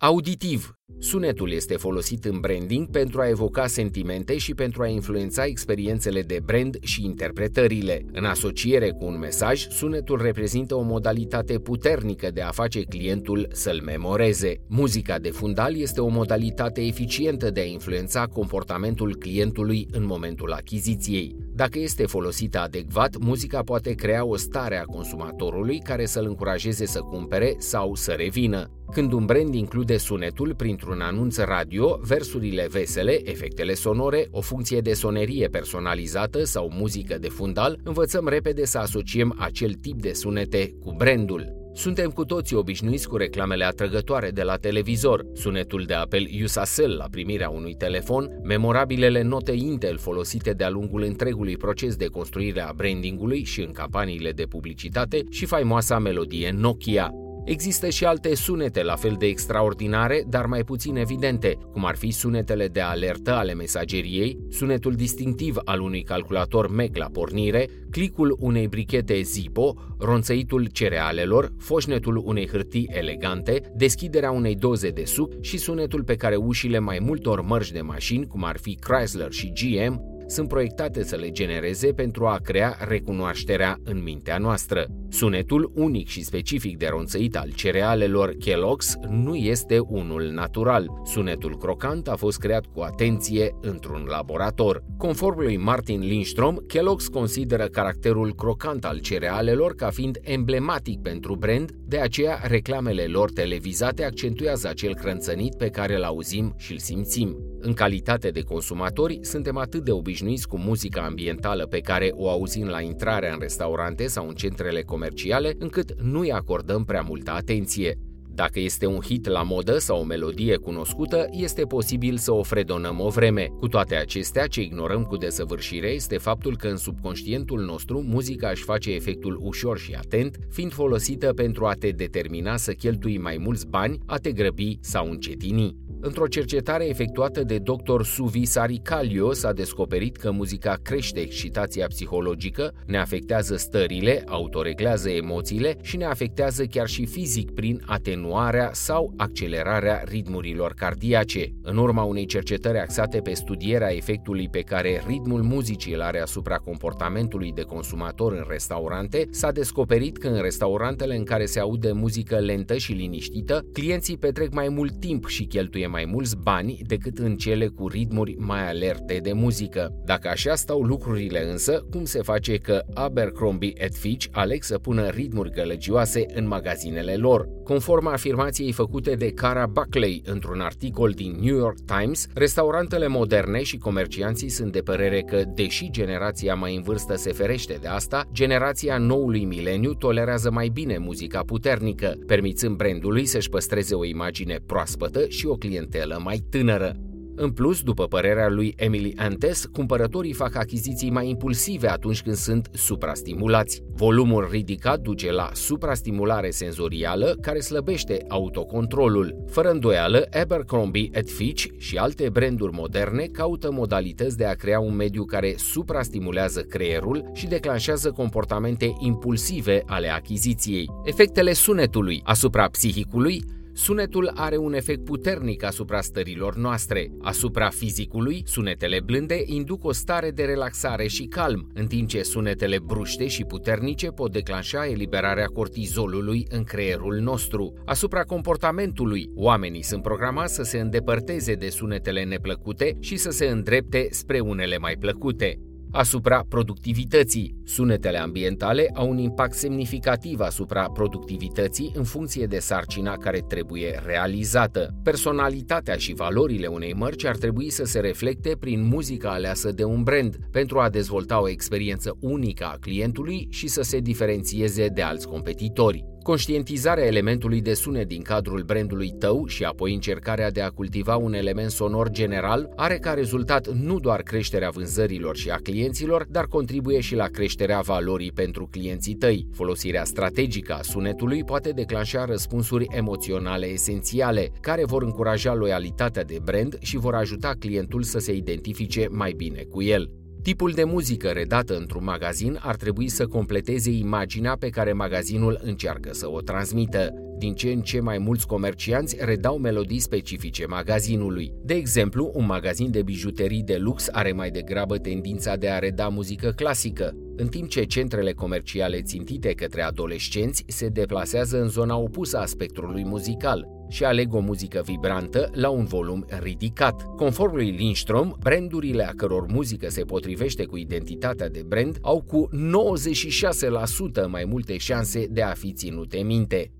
Auditiv. Sunetul este folosit în branding pentru a evoca sentimente și pentru a influența experiențele de brand și interpretările. În asociere cu un mesaj, sunetul reprezintă o modalitate puternică de a face clientul să-l memoreze. Muzica de fundal este o modalitate eficientă de a influența comportamentul clientului în momentul achiziției. Dacă este folosită adecvat, muzica poate crea o stare a consumatorului care să-l încurajeze să cumpere sau să revină. Când un brand include sunetul printr-un anunț radio, versurile vesele, efectele sonore, o funcție de sonerie personalizată sau muzică de fundal, învățăm repede să asociem acel tip de sunete cu brandul. Suntem cu toții obișnuiți cu reclamele atrăgătoare de la televizor, sunetul de apel Usacell la primirea unui telefon, memorabilele note Intel folosite de-a lungul întregului proces de construire a brandingului și în campaniile de publicitate și faimoasa melodie Nokia. Există și alte sunete la fel de extraordinare, dar mai puțin evidente, cum ar fi sunetele de alertă ale mesageriei, sunetul distinctiv al unui calculator Mac la pornire, clicul unei brichete Zippo, ronțăitul cerealelor, foșnetul unei hârtii elegante, deschiderea unei doze de suc și sunetul pe care ușile mai multor mărci de mașini, cum ar fi Chrysler și GM, sunt proiectate să le genereze pentru a crea recunoașterea în mintea noastră. Sunetul unic și specific de ronțăit al cerealelor Kellogg's nu este unul natural. Sunetul crocant a fost creat cu atenție într-un laborator. Conform lui Martin Lindstrom, Kellogg's consideră caracterul crocant al cerealelor ca fiind emblematic pentru brand, de aceea reclamele lor televizate accentuează acel crânțănit pe care îl auzim și îl simțim. În calitate de consumatori, suntem atât de obișnuiți cu muzica ambientală pe care o auzim la intrarea în restaurante sau în centrele comerciale, încât nu-i acordăm prea multă atenție. Dacă este un hit la modă sau o melodie cunoscută, este posibil să o fredonăm o vreme. Cu toate acestea, ce ignorăm cu desăvârșire este faptul că în subconștientul nostru muzica își face efectul ușor și atent, fiind folosită pentru a te determina să cheltui mai mulți bani, a te grăbi sau încetini. Într-o cercetare efectuată de dr. Suvi Saricalio s-a descoperit că muzica crește excitația psihologică, ne afectează stările, autoreglează emoțiile și ne afectează chiar și fizic prin atenuarea sau accelerarea ritmurilor cardiace. În urma unei cercetări axate pe studierea efectului pe care ritmul muzicii îl are asupra comportamentului de consumator în restaurante, s-a descoperit că în restaurantele în care se aude muzică lentă și liniștită, clienții petrec mai mult timp și cheltuie mai mulți bani decât în cele cu ritmuri mai alerte de muzică. Dacă așa stau lucrurile însă, cum se face că Abercrombie Fitch aleg să pună ritmuri gălăgioase în magazinele lor? Conform afirmației făcute de Cara Buckley într-un articol din New York Times, restaurantele moderne și comercianții sunt de părere că, deși generația mai în vârstă se ferește de asta, generația noului mileniu tolerează mai bine muzica puternică, permițând brandului să-și păstreze o imagine proaspătă și o clientă clientelă mai tânără. În plus, după părerea lui Emily Antes, cumpărătorii fac achiziții mai impulsive atunci când sunt suprastimulați. Volumul ridicat duce la suprastimulare senzorială care slăbește autocontrolul. Fără îndoială, Abercrombie Fitch și alte branduri moderne caută modalități de a crea un mediu care suprastimulează creierul și declanșează comportamente impulsive ale achiziției. Efectele sunetului asupra psihicului Sunetul are un efect puternic asupra stărilor noastre. Asupra fizicului, sunetele blânde induc o stare de relaxare și calm, în timp ce sunetele bruște și puternice pot declanșa eliberarea cortizolului în creierul nostru. Asupra comportamentului, oamenii sunt programați să se îndepărteze de sunetele neplăcute și să se îndrepte spre unele mai plăcute asupra productivității. Sunetele ambientale au un impact semnificativ asupra productivității în funcție de sarcina care trebuie realizată. Personalitatea și valorile unei mărci ar trebui să se reflecte prin muzica aleasă de un brand pentru a dezvolta o experiență unică a clientului și să se diferențieze de alți competitori. Conștientizarea elementului de sunet din cadrul brandului tău și apoi încercarea de a cultiva un element sonor general are ca rezultat nu doar creșterea vânzărilor și a clienților, dar contribuie și la creșterea valorii pentru clienții tăi. Folosirea strategică a sunetului poate declanșa răspunsuri emoționale esențiale, care vor încuraja loialitatea de brand și vor ajuta clientul să se identifice mai bine cu el. Tipul de muzică redată într-un magazin ar trebui să completeze imaginea pe care magazinul încearcă să o transmită. Din ce în ce mai mulți comercianți redau melodii specifice magazinului. De exemplu, un magazin de bijuterii de lux are mai degrabă tendința de a reda muzică clasică, în timp ce centrele comerciale țintite către adolescenți se deplasează în zona opusă a spectrului muzical, și aleg o muzică vibrantă la un volum ridicat. Conform lui Lindstrom, brandurile a căror muzică se potrivește cu identitatea de brand au cu 96% mai multe șanse de a fi ținute minte.